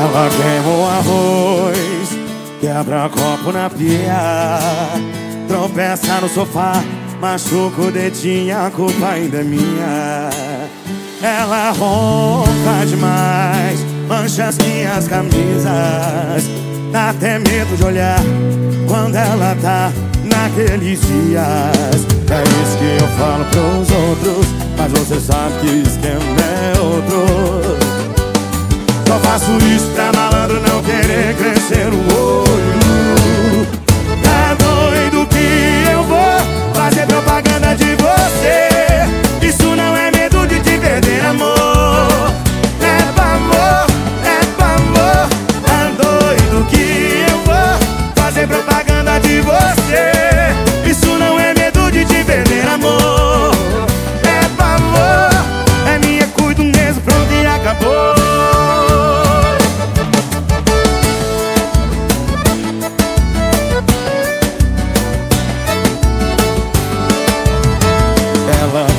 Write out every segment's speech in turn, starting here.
Ela queimou arroz, quebra copo na pia, tropeça no sofá, machuca o dedinho, a culpa ainda é minha. Ela ronca demais, mancha as minhas camisas, dá até medo de olhar quando ela tá naqueles dias. É isso que eu falo pros outros, mas você sabe que o esquema é outro. Só faço isso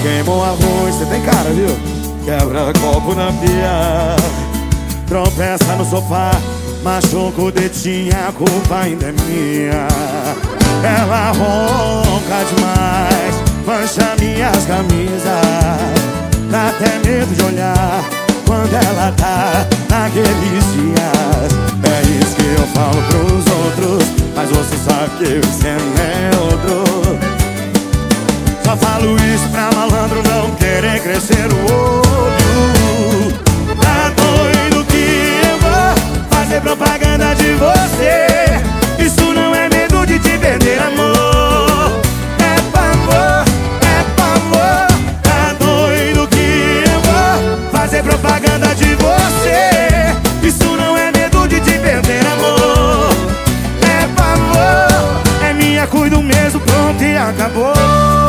queimou arroz, você tem cara, viu? Quebra copo na pia Tropeça no sofá Machuca o dedinho, a culpa ainda é minha Ela ronca demais Mancha minhas camisas Dá até medo de olhar Quando ela tá naqueles dias É isso que eu falo pros outros Mas você sabe que é outro só falo isso pra malandro não querer crescer o olho Tá doido que eu vou fazer propaganda de você. Isso não é medo de te perder, amor. É pavor, é pavor. Tá doido que eu vou fazer propaganda de você. Isso não é medo de te perder, amor. É pavor, é minha, cuido mesmo, pronto e acabou